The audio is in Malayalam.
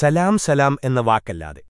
സലാം സലാം എന്ന വാക്കല്ലാതെ.